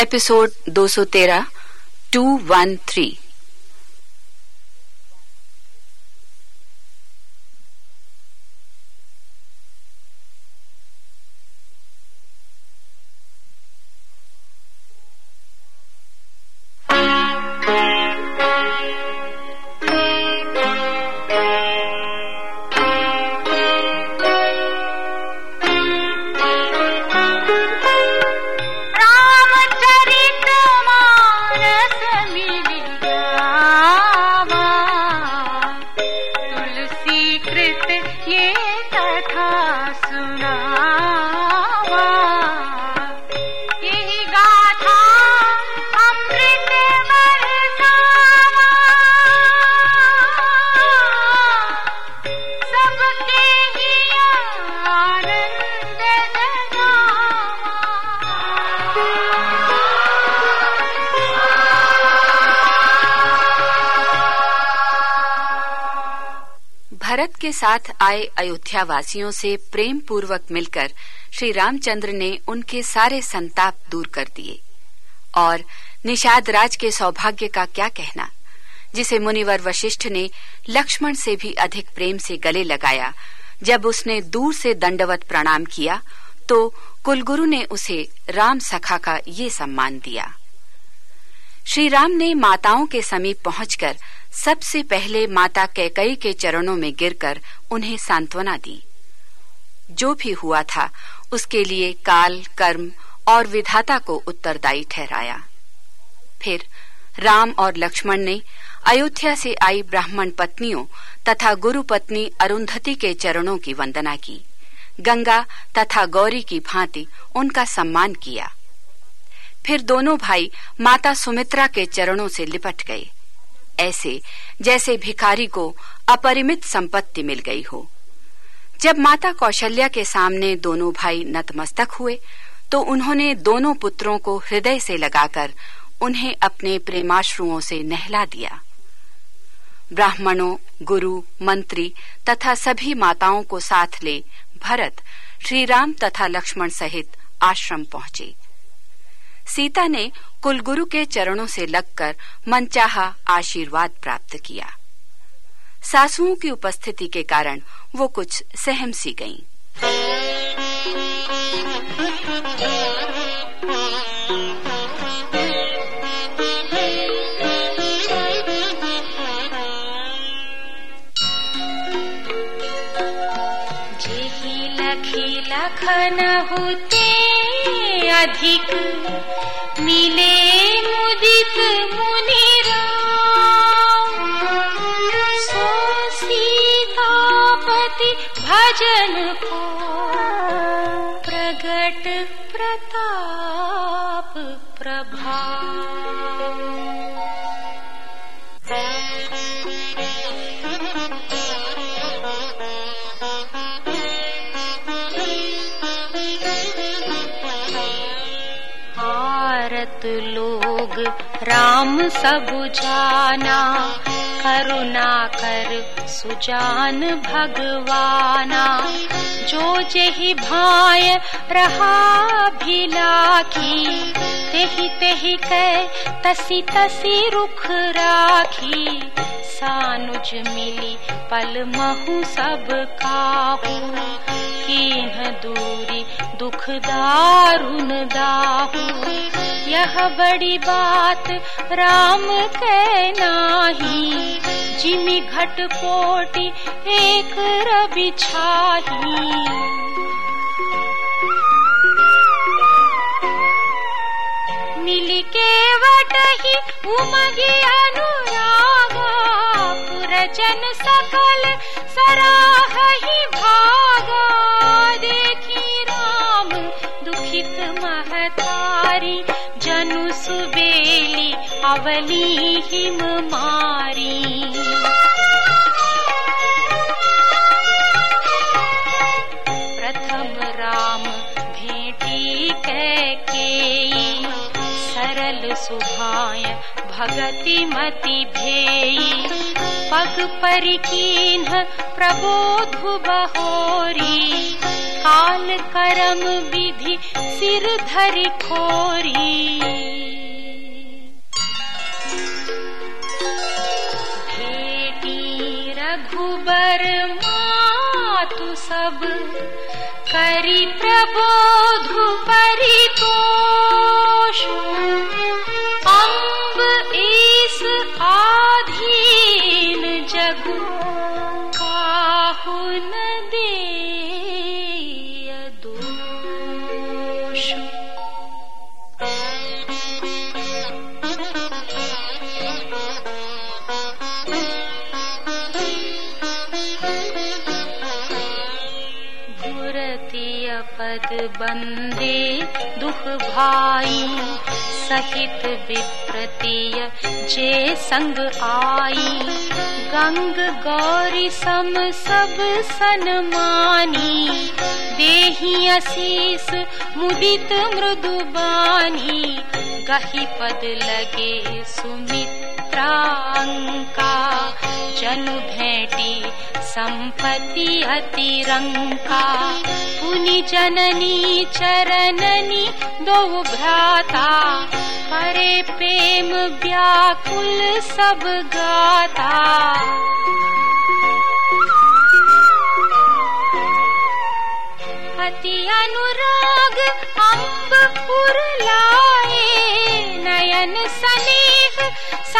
Episode 213 213 Ramcharit कृत ये कथा। के साथ आए अयोध्या वासियों से प्रेम पूर्वक मिलकर श्री रामचंद्र ने उनके सारे संताप दूर कर दिए। और निषाद राज के सौभाग्य का क्या कहना? जिसे मुनिवर वशिष्ठ ने लक्ष्मण से भी अधिक प्रेम से गले लगाया, जब उसने दूर से दंडवत प्रणाम किया तो कुलगुरु ने उसे राम सखा का ये सम्मान दिया। श्री राम ने माताओं के समीप पहुंचकर सबसे पहले माता कैकई के चरणों में गिरकर उन्हें सांत्वना दी। जो भी हुआ था, उसके लिए काल, कर्म और विधाता को उत्तरदायी ठहराया। फिर राम और लक्ष्मण ने अयोध्या से आई ब्राह्मण पत्नियों तथा गुरु पत्नी अरुंधति के चरणों की वंदना की। गंगा तथा गौरी की भांति उनका सम्मान किया। फिर दोनों भाई माता सुमित्रा के चरणों से लिपट गए। ऐसे, जैसे भिखारी को अपरिमित संपत्ति मिल गई हो। जब माता कौशल्या के सामने दोनों भाई नतमस्तक हुए तो उन्होंने दोनों पुत्रों को हृदय से लगाकर उन्हें अपने प्रेमाश्रुओं से नहला दिया। ब्राह्मणों, गुरु, मंत्री तथा सभी माताओं को साथ ले भरत श्री राम तथा लक्ष्मण सहित आश्रम पहुँचे। सीता ने कुलगुरु के चरणों से लगकर मनचाहा आशीर्वाद प्राप्त किया सासुओं की उपस्थिति के कारण वो कुछ सहम सी गईं। लखन होते अधिक मिले मुदित मुनिरा सो सीतापति भजन को प्रगट प्रताप प्रभाव भारत लोग राम सब करुणा कर सुजान भगवाना। जो जेहि भाय रहा भिलाखी तेहि तेहि कै तसी तसी रुख राखी सानुज मिली पल महु सब काहू। कीन्ह दूरी दुख दारुण दाहू। यह बड़ी बात राम के नाही। जिमि घट कोटि एक रवि छाही। मिली के वटही उमगी अनुरागा। सकल सराहही भागा देखी राम दुखित महतारी जनु सुबेली अवली हिम मारी चल सुभाय भगति मति भे पग परिन् प्रबोध बहोरी। काल करम विधि सिर धरि धरिखोरि रघुबर मातु सब करी प्रबोधु परि। बन्दे दुख भाई सहित विप्रतीय जे संग आई। गंग गौरी सम सब सनमानी देही असीस मुदित मृदुबानी गही पद लगे सुमित्रांका जनु भेटी संपत्ति अतिरंका पुनि जननी चरणनी दो भ्राता करे प्रेम व्याकुल सब गाता। अति अनुराग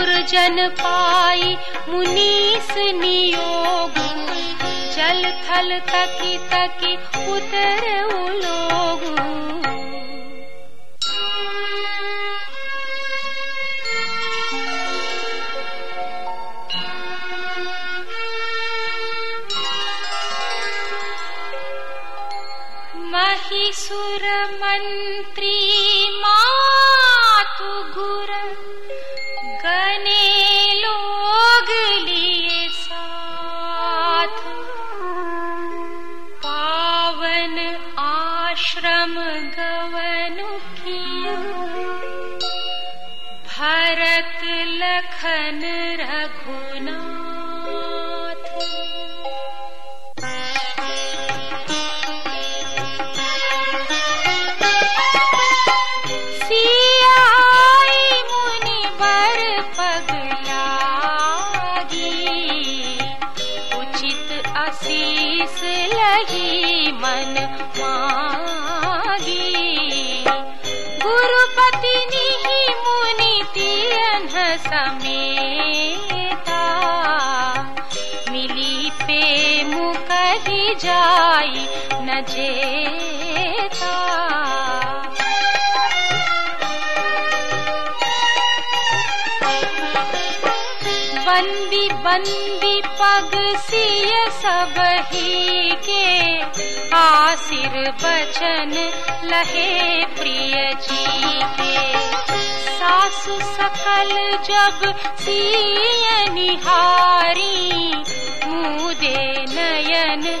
पुरजन पाई मुनीस नियोग। जल थल तकी तकी उतर उलोग। महिसुर मंत्री रघु बंदी बंदी पग सिय सब ही के। आसिर बचन लहे प्रिय जी के। सासु सकल जब सिय निहारी। मुदे नयन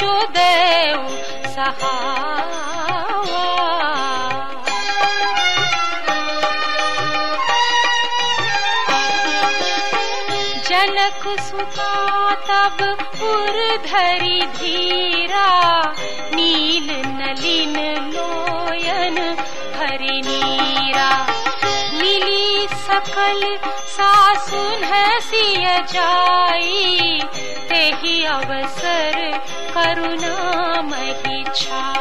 सही देव सहावा। जनक सुता तब पुर धरी धीरा नील नलिन लोयन भरी नीरा। मिली सकल सासुन सिय जाई तेहि अवसर छाई